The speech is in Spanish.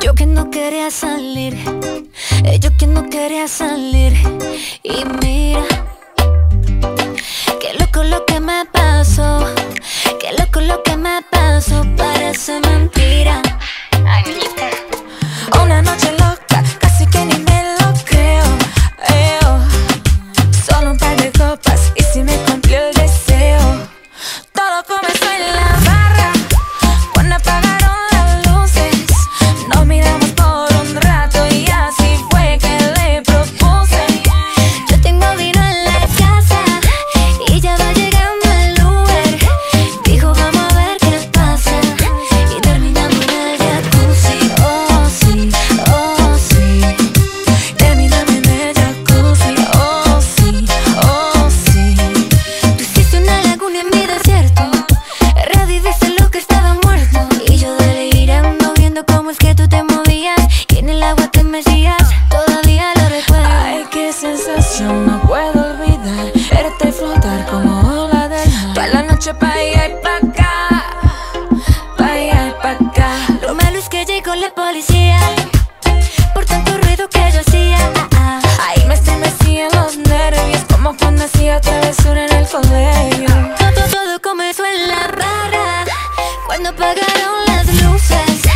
Yo que no quería salir, eh, yo que no quería salir. Y mira. yo no puedo olvidar Eres flotar como ola de mar Toda la noche pa' allá y pa' acá Pa' allá y pa' acá. Lo malo es que llegó la policía Por tanto ruido que yo hacía. Ahí me estremecían los nervios Como cuando hacía travesura en el colegio. Todo, todo comenzó en la barra Cuando apagaron las luces.